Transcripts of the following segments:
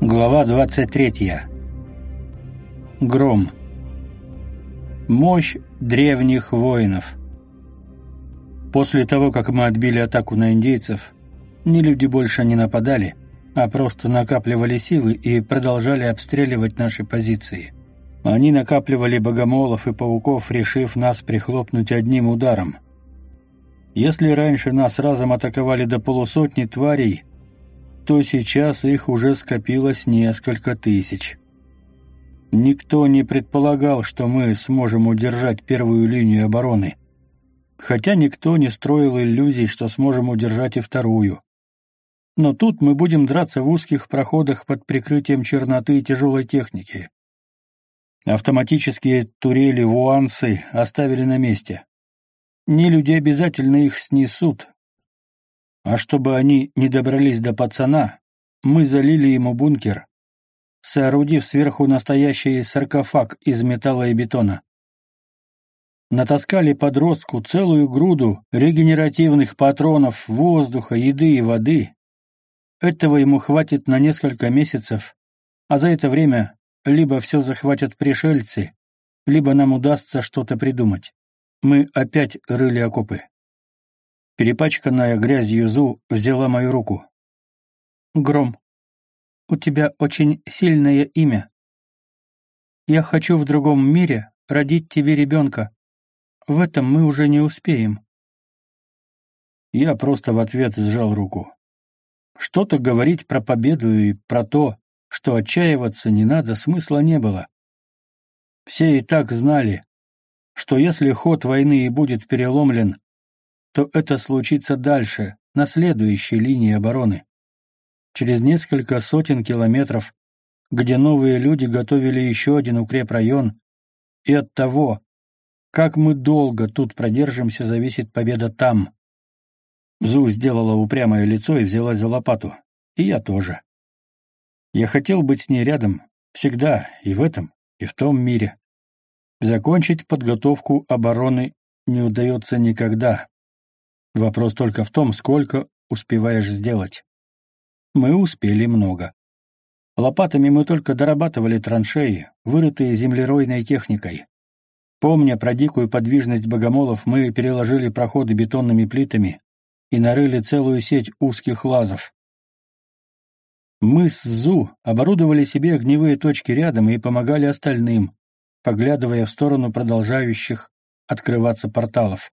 Глава 23. Гром. Мощь древних воинов. После того, как мы отбили атаку на индейцев, ни люди больше не нападали, а просто накапливали силы и продолжали обстреливать наши позиции. Они накапливали богомолов и пауков, решив нас прихлопнуть одним ударом. Если раньше нас разом атаковали до полусотни тварей, то сейчас их уже скопилось несколько тысяч. Никто не предполагал, что мы сможем удержать первую линию обороны. Хотя никто не строил иллюзий, что сможем удержать и вторую. Но тут мы будем драться в узких проходах под прикрытием черноты и тяжелой техники. Автоматические турели-вуансы оставили на месте. Не люди обязательно их снесут, а чтобы они не добрались до пацана, мы залили ему бункер, соорудив сверху настоящий саркофаг из металла и бетона. Натаскали подростку целую груду регенеративных патронов, воздуха, еды и воды. Этого ему хватит на несколько месяцев, а за это время либо все захватят пришельцы, либо нам удастся что-то придумать. Мы опять рыли окопы. Перепачканная грязью Зу взяла мою руку. «Гром, у тебя очень сильное имя. Я хочу в другом мире родить тебе ребенка. В этом мы уже не успеем». Я просто в ответ сжал руку. Что-то говорить про победу и про то, что отчаиваться не надо, смысла не было. Все и так знали, что если ход войны и будет переломлен, то это случится дальше, на следующей линии обороны. Через несколько сотен километров, где новые люди готовили еще один укрепрайон, и от того, как мы долго тут продержимся, зависит победа там. Зу сделала упрямое лицо и взялась за лопату. И я тоже. Я хотел быть с ней рядом, всегда, и в этом, и в том мире. Закончить подготовку обороны не удается никогда. Вопрос только в том, сколько успеваешь сделать. Мы успели много. Лопатами мы только дорабатывали траншеи, вырытые землеройной техникой. Помня про дикую подвижность богомолов, мы переложили проходы бетонными плитами и нарыли целую сеть узких лазов. Мы с Зу оборудовали себе огневые точки рядом и помогали остальным, поглядывая в сторону продолжающих открываться порталов.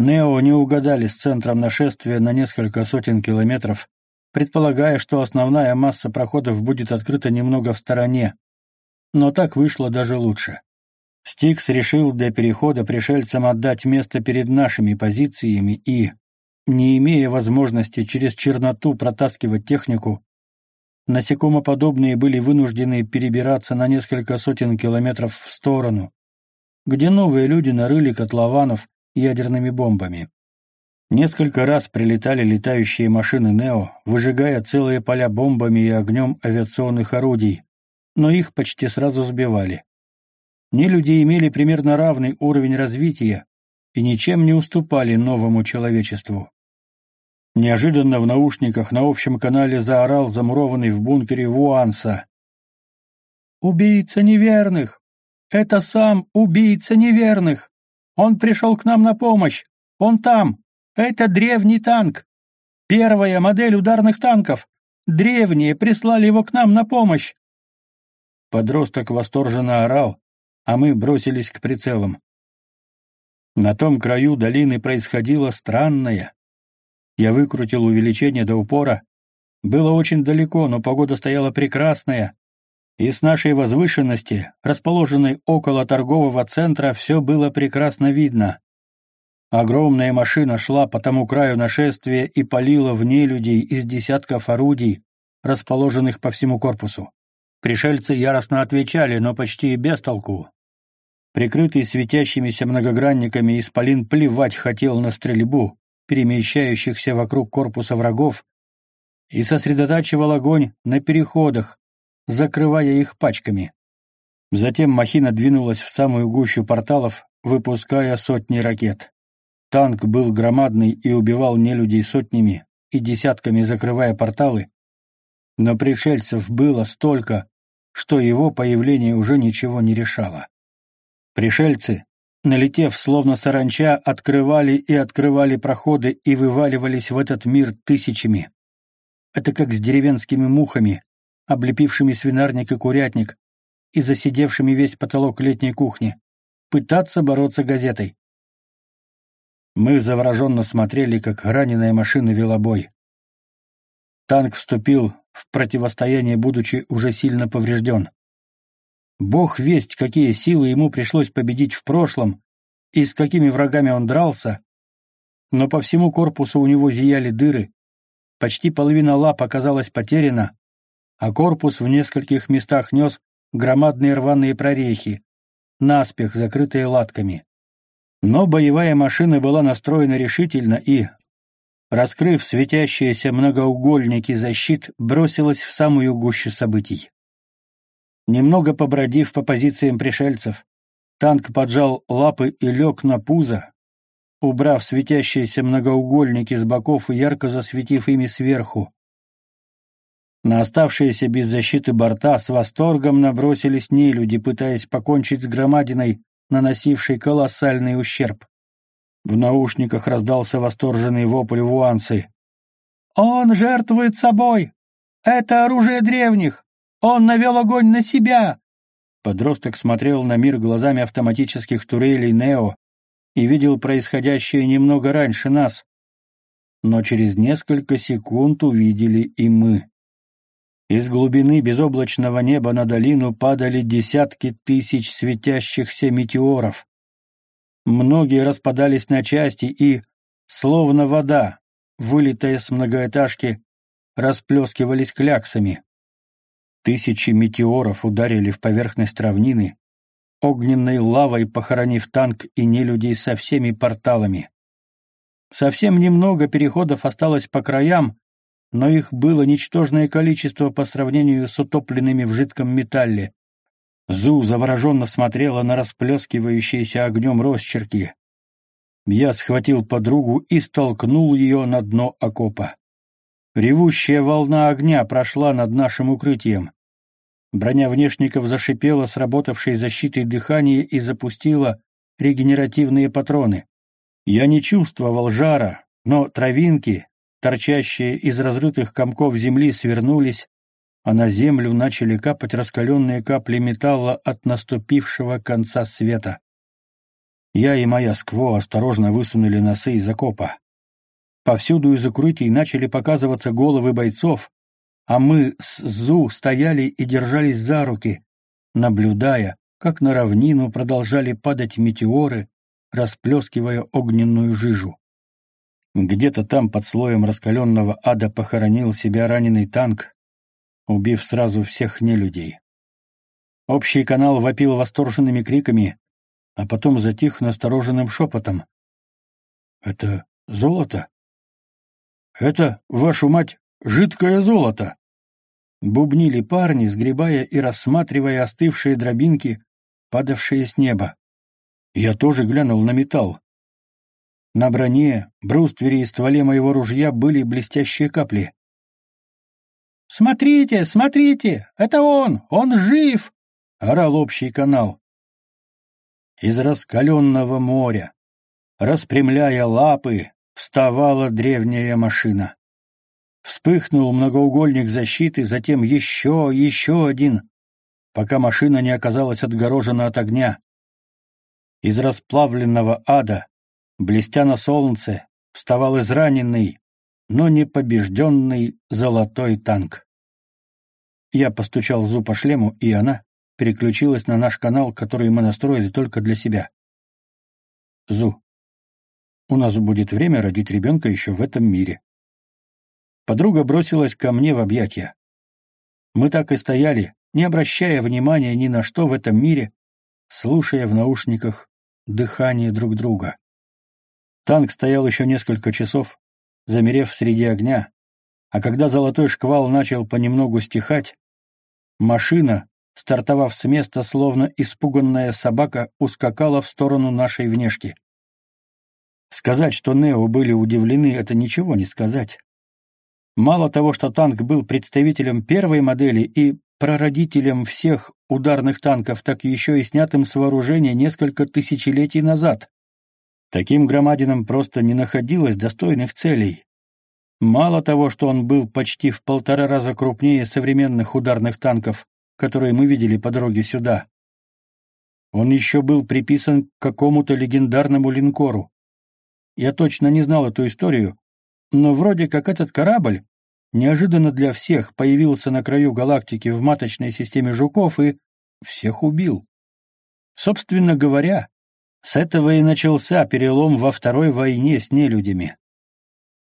Нео не угадали с центром нашествия на несколько сотен километров, предполагая, что основная масса проходов будет открыта немного в стороне. Но так вышло даже лучше. Стикс решил для перехода пришельцам отдать место перед нашими позициями и, не имея возможности через черноту протаскивать технику, насекомоподобные были вынуждены перебираться на несколько сотен километров в сторону, где новые люди нарыли котлованов, ядерными бомбами. Несколько раз прилетали летающие машины «Нео», выжигая целые поля бомбами и огнем авиационных орудий, но их почти сразу сбивали. Нелюди имели примерно равный уровень развития и ничем не уступали новому человечеству. Неожиданно в наушниках на общем канале заорал замурованный в бункере Вуанса. «Убийца неверных! Это сам убийца неверных!» Он пришел к нам на помощь. Он там. Это древний танк. Первая модель ударных танков. Древние прислали его к нам на помощь. Подросток восторженно орал, а мы бросились к прицелам. На том краю долины происходило странное. Я выкрутил увеличение до упора. Было очень далеко, но погода стояла прекрасная, и с нашей возвышенности, расположенной около торгового центра, все было прекрасно видно. Огромная машина шла по тому краю нашествия и палила в нелюдей из десятков орудий, расположенных по всему корпусу. Пришельцы яростно отвечали, но почти без толку. Прикрытый светящимися многогранниками исполин плевать хотел на стрельбу, перемещающихся вокруг корпуса врагов, и сосредотачивал огонь на переходах, закрывая их пачками. Затем махина двинулась в самую гущу порталов, выпуская сотни ракет. Танк был громадный и убивал нелюдей сотнями и десятками, закрывая порталы. Но пришельцев было столько, что его появление уже ничего не решало. Пришельцы, налетев словно саранча, открывали и открывали проходы и вываливались в этот мир тысячами. Это как с деревенскими мухами, облепившими свинарник и курятник и засидевшими весь потолок летней кухни. Пытаться бороться газетой. Мы завороженно смотрели, как раненая машина вела бой. Танк вступил в противостояние, будучи уже сильно поврежден. Бог весть, какие силы ему пришлось победить в прошлом и с какими врагами он дрался, но по всему корпусу у него зияли дыры, почти половина лап оказалась потеряна, а корпус в нескольких местах нес громадные рваные прорехи, наспех закрытые латками. Но боевая машина была настроена решительно и, раскрыв светящиеся многоугольники защит, бросилась в самую гущу событий. Немного побродив по позициям пришельцев, танк поджал лапы и лег на пузо, убрав светящиеся многоугольники с боков и ярко засветив ими сверху. На оставшиеся без защиты борта с восторгом набросились нелюди, пытаясь покончить с громадиной, наносившей колоссальный ущерб. В наушниках раздался восторженный вопль Вуансы. «Он жертвует собой! Это оружие древних! Он навел огонь на себя!» Подросток смотрел на мир глазами автоматических турелей «Нео» и видел происходящее немного раньше нас. Но через несколько секунд увидели и мы. Из глубины безоблачного неба на долину падали десятки тысяч светящихся метеоров. Многие распадались на части и, словно вода, вылетая с многоэтажки, расплескивались кляксами. Тысячи метеоров ударили в поверхность равнины, огненной лавой похоронив танк и нелюдей со всеми порталами. Совсем немного переходов осталось по краям, но их было ничтожное количество по сравнению с утопленными в жидком металле. Зу завороженно смотрела на расплескивающиеся огнем росчерки. Я схватил подругу и столкнул ее на дно окопа. Ревущая волна огня прошла над нашим укрытием. Броня внешников зашипела сработавшей защитой дыхания и запустила регенеративные патроны. Я не чувствовал жара, но травинки, торчащие из разрытых комков земли, свернулись, а на землю начали капать раскаленные капли металла от наступившего конца света. Я и моя скво осторожно высунули носы из окопа. Повсюду из укрытий начали показываться головы бойцов, а мы с Зу стояли и держались за руки, наблюдая, как на равнину продолжали падать метеоры, расплескивая огненную жижу. Где-то там под слоем раскаленного ада похоронил себя раненый танк, убив сразу всех нелюдей. Общий канал вопил восторженными криками, а потом затих настороженным шепотом. «Это золото? Это, вашу мать, жидкое золото!» Бубнили парни, сгребая и рассматривая остывшие дробинки, падавшие с неба. Я тоже глянул на металл. На броне, бруствере и стволе моего ружья были блестящие капли. «Смотрите, смотрите! Это он! Он жив!» — орал общий канал. Из раскаленного моря, распрямляя лапы, вставала древняя машина. Вспыхнул многоугольник защиты, затем еще, еще один, пока машина не оказалась отгорожена от огня. Из расплавленного ада блестя на солнце, вставал израненный, но не побежденный золотой танк. Я постучал Зу по шлему, и она переключилась на наш канал, который мы настроили только для себя. Зу, у нас будет время родить ребенка еще в этом мире. Подруга бросилась ко мне в объятия. Мы так и стояли, не обращая внимания ни на что в этом мире, слушая в наушниках дыхание друг друга. Танк стоял еще несколько часов, замерев среди огня, а когда золотой шквал начал понемногу стихать, машина, стартовав с места, словно испуганная собака, ускакала в сторону нашей внешки. Сказать, что Нео были удивлены, это ничего не сказать. Мало того, что танк был представителем первой модели и прародителем всех ударных танков, так еще и снятым с вооружения несколько тысячелетий назад. Таким громадинам просто не находилось достойных целей. Мало того, что он был почти в полтора раза крупнее современных ударных танков, которые мы видели по дороге сюда, он еще был приписан к какому-то легендарному линкору. Я точно не знал эту историю, но вроде как этот корабль неожиданно для всех появился на краю галактики в маточной системе жуков и всех убил. Собственно говоря, с этого и начался перелом во Второй войне с нелюдями.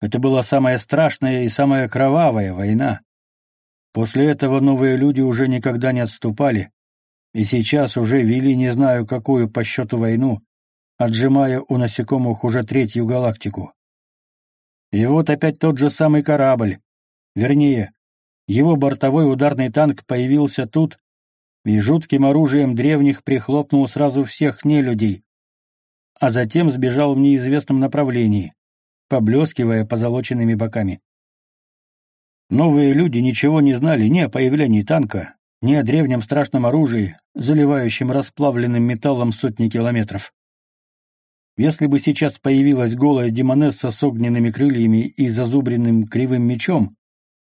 Это была самая страшная и самая кровавая война. После этого новые люди уже никогда не отступали, и сейчас уже вели не знаю какую по счету войну, отжимая у насекомых уже третью галактику. И вот опять тот же самый корабль, вернее, его бортовой ударный танк появился тут и жутким оружием древних прихлопнул сразу всех нелюдей, а затем сбежал в неизвестном направлении, поблескивая позолоченными боками. Новые люди ничего не знали ни о появлении танка, ни о древнем страшном оружии, заливающем расплавленным металлом сотни километров. Если бы сейчас появилась голая демонесса с огненными крыльями и зазубренным кривым мечом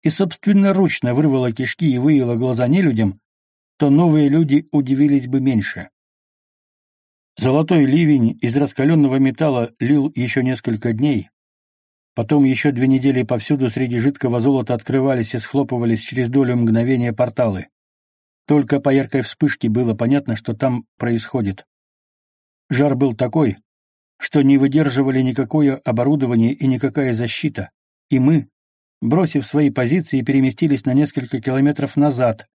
и собственноручно вырвала кишки и выела глаза нелюдям, то новые люди удивились бы меньше. Золотой ливень из раскаленного металла лил еще несколько дней. Потом еще две недели повсюду среди жидкого золота открывались и схлопывались через долю мгновения порталы. Только по яркой вспышке было понятно, что там происходит. Жар был такой, что не выдерживали никакое оборудование и никакая защита, и мы, бросив свои позиции, переместились на несколько километров назад,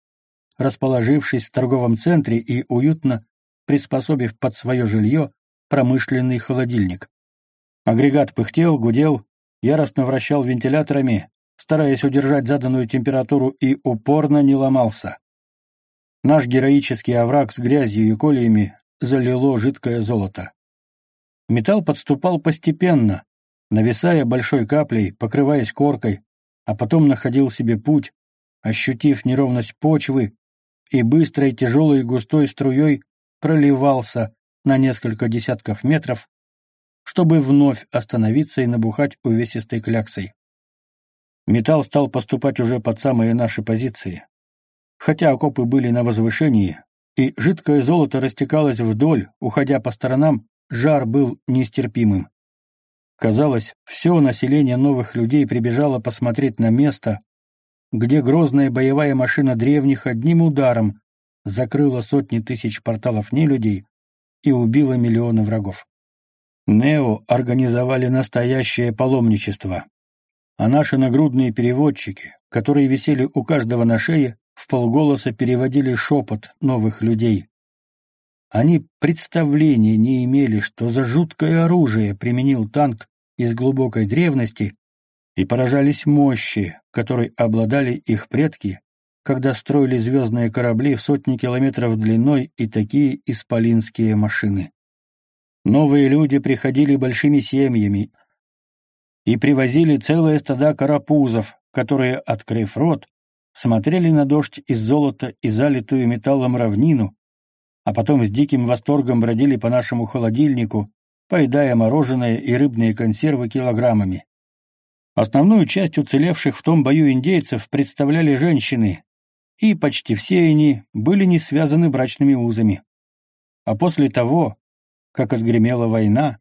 расположившись в торговом центре и уютно приспособив под свое жилье промышленный холодильник. Агрегат пыхтел, гудел, яростно вращал вентиляторами, стараясь удержать заданную температуру и упорно не ломался. Наш героический овраг с грязью и колиями залило жидкое золото. Металл подступал постепенно, нависая большой каплей, покрываясь коркой, а потом находил себе путь, ощутив неровность почвы, и быстрой тяжелой густой струей проливался на несколько десятков метров, чтобы вновь остановиться и набухать увесистой кляксой. Металл стал поступать уже под самые наши позиции. Хотя окопы были на возвышении, и жидкое золото растекалось вдоль, уходя по сторонам, жар был нестерпимым. Казалось, все население новых людей прибежало посмотреть на место, где грозная боевая машина древних одним ударом закрыла сотни тысяч порталов нелюдей и убила миллионы врагов. Нео организовали настоящее паломничество, а наши нагрудные переводчики, которые висели у каждого на шее, в полголоса переводили шепот новых людей. Они представления не имели, что за жуткое оружие применил танк из глубокой древности, и поражались мощи, которой обладали их предки, когда строили звездные корабли в сотни километров длиной и такие исполинские машины. Новые люди приходили большими семьями и привозили целые стада карапузов, которые, открыв рот, смотрели на дождь из золота и залитую металлом равнину, а потом с диким восторгом бродили по нашему холодильнику, поедая мороженое и рыбные консервы килограммами. Основную часть уцелевших в том бою индейцев представляли женщины, и почти все они были не связаны брачными узами. А после того, как отгремела война,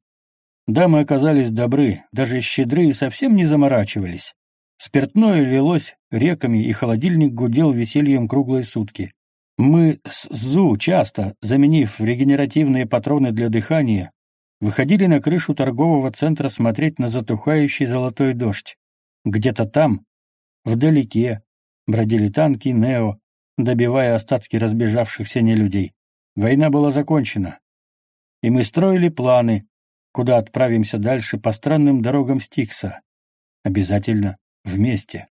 дамы оказались добры, даже щедры и совсем не заморачивались. Спиртное лилось реками, и холодильник гудел весельем круглые сутки. Мы с ЗУ часто, заменив регенеративные патроны для дыхания, выходили на крышу торгового центра смотреть на затухающий золотой дождь. Где-то там, вдалеке, бродили танки Нео, добивая остатки разбежавшихся нелюдей. Война была закончена, и мы строили планы, куда отправимся дальше по странным дорогам Стикса. Обязательно вместе.